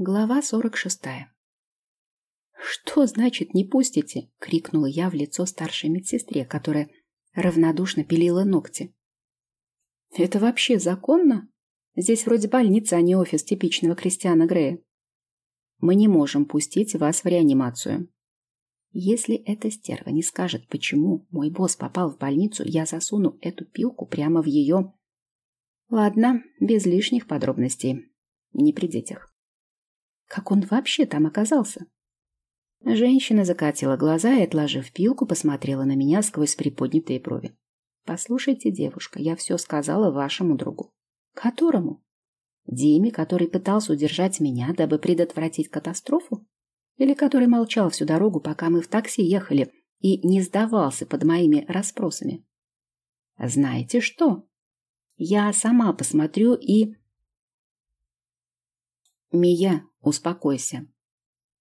Глава сорок шестая. «Что значит не пустите?» — крикнула я в лицо старшей медсестре, которая равнодушно пилила ногти. «Это вообще законно? Здесь вроде больница, а не офис типичного Кристиана Грея. Мы не можем пустить вас в реанимацию. Если эта стерва не скажет, почему мой босс попал в больницу, я засуну эту пилку прямо в ее... Ладно, без лишних подробностей. Не при детях. Как он вообще там оказался? Женщина закатила глаза и, отложив пилку, посмотрела на меня сквозь приподнятые брови. «Послушайте, девушка, я все сказала вашему другу». «Которому?» «Диме, который пытался удержать меня, дабы предотвратить катастрофу? Или который молчал всю дорогу, пока мы в такси ехали, и не сдавался под моими расспросами?» «Знаете что? Я сама посмотрю и...» «Мия, успокойся».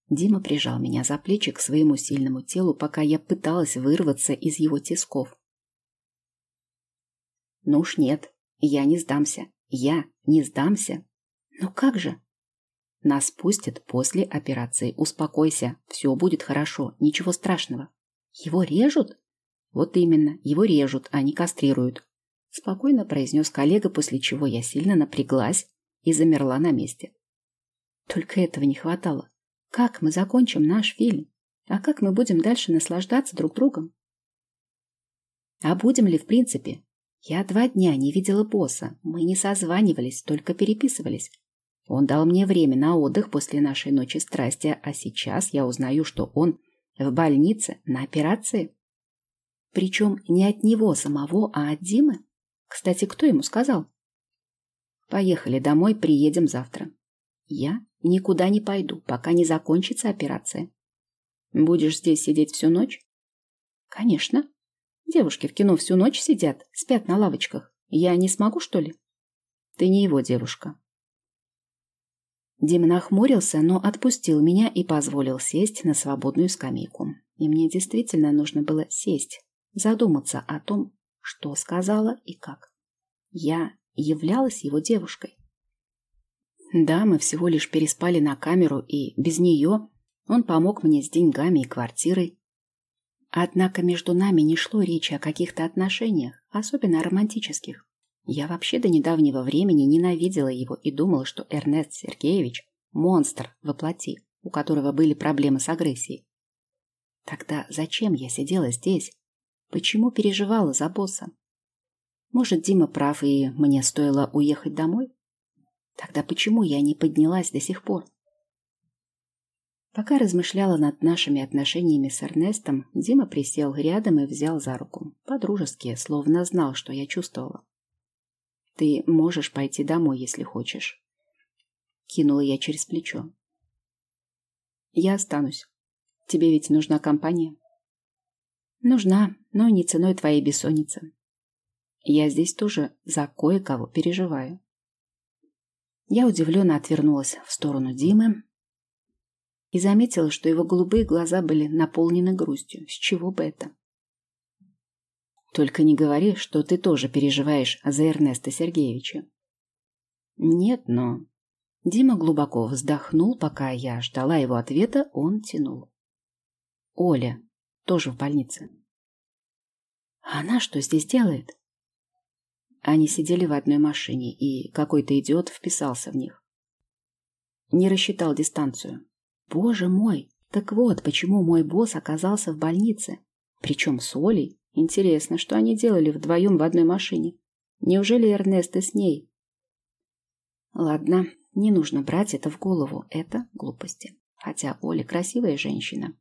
Дима прижал меня за плечи к своему сильному телу, пока я пыталась вырваться из его тисков. «Ну уж нет, я не сдамся. Я не сдамся. Ну как же?» «Нас пустят после операции. Успокойся. Все будет хорошо. Ничего страшного». «Его режут?» «Вот именно. Его режут, а не кастрируют», — спокойно произнес коллега, после чего я сильно напряглась и замерла на месте. Только этого не хватало. Как мы закончим наш фильм? А как мы будем дальше наслаждаться друг другом? А будем ли в принципе? Я два дня не видела босса. Мы не созванивались, только переписывались. Он дал мне время на отдых после нашей ночи страсти, а сейчас я узнаю, что он в больнице на операции. Причем не от него самого, а от Димы. Кстати, кто ему сказал? Поехали домой, приедем завтра. Я никуда не пойду, пока не закончится операция. Будешь здесь сидеть всю ночь? Конечно. Девушки в кино всю ночь сидят, спят на лавочках. Я не смогу, что ли? Ты не его девушка. Дима нахмурился, но отпустил меня и позволил сесть на свободную скамейку. И мне действительно нужно было сесть, задуматься о том, что сказала и как. Я являлась его девушкой. Да, мы всего лишь переспали на камеру, и без нее он помог мне с деньгами и квартирой. Однако между нами не шло речи о каких-то отношениях, особенно романтических. Я вообще до недавнего времени ненавидела его и думала, что Эрнест Сергеевич – монстр воплоти, у которого были проблемы с агрессией. Тогда зачем я сидела здесь? Почему переживала за босса? Может, Дима прав, и мне стоило уехать домой? Тогда почему я не поднялась до сих пор? Пока размышляла над нашими отношениями с Эрнестом, Дима присел рядом и взял за руку. По-дружески, словно знал, что я чувствовала. «Ты можешь пойти домой, если хочешь». Кинула я через плечо. «Я останусь. Тебе ведь нужна компания?» «Нужна, но не ценой твоей бессонницы. Я здесь тоже за кое-кого переживаю. Я удивленно отвернулась в сторону Димы и заметила, что его голубые глаза были наполнены грустью. С чего бы это? Только не говори, что ты тоже переживаешь за Эрнеста Сергеевича. Нет, но... Дима глубоко вздохнул, пока я ждала его ответа, он тянул. Оля тоже в больнице. Она что здесь делает? Они сидели в одной машине, и какой-то идиот вписался в них. Не рассчитал дистанцию. Боже мой! Так вот, почему мой босс оказался в больнице. Причем с Олей. Интересно, что они делали вдвоем в одной машине. Неужели Эрнест и с ней? Ладно, не нужно брать это в голову. Это глупости. Хотя Оля красивая женщина.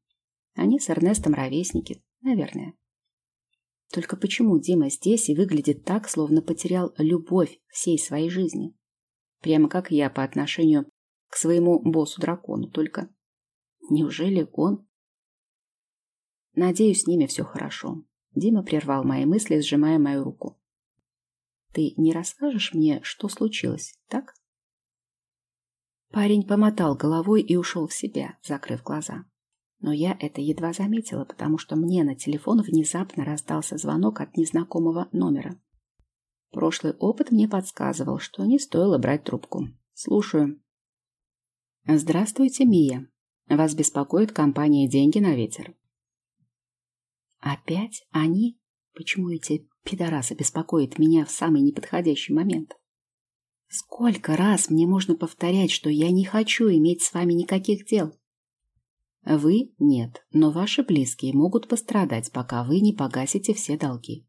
Они с Эрнестом ровесники, наверное. Только почему Дима здесь и выглядит так, словно потерял любовь всей своей жизни? Прямо как я по отношению к своему боссу-дракону, только неужели он? Надеюсь, с ними все хорошо. Дима прервал мои мысли, сжимая мою руку. Ты не расскажешь мне, что случилось, так? Парень помотал головой и ушел в себя, закрыв глаза. Но я это едва заметила, потому что мне на телефон внезапно раздался звонок от незнакомого номера. Прошлый опыт мне подсказывал, что не стоило брать трубку. Слушаю. Здравствуйте, Мия. Вас беспокоит компания «Деньги на ветер». Опять они? Почему эти пидорасы беспокоят меня в самый неподходящий момент? Сколько раз мне можно повторять, что я не хочу иметь с вами никаких дел? Вы – нет, но ваши близкие могут пострадать, пока вы не погасите все долги.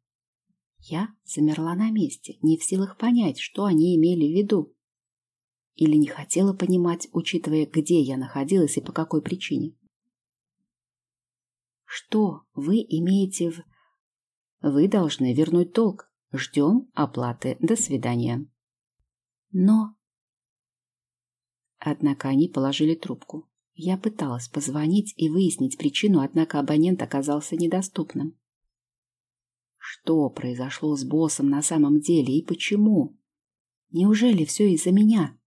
Я замерла на месте, не в силах понять, что они имели в виду. Или не хотела понимать, учитывая, где я находилась и по какой причине. Что вы имеете в... Вы должны вернуть долг. Ждем оплаты. До свидания. Но... Однако они положили трубку. Я пыталась позвонить и выяснить причину, однако абонент оказался недоступным. Что произошло с боссом на самом деле и почему? Неужели все из-за меня?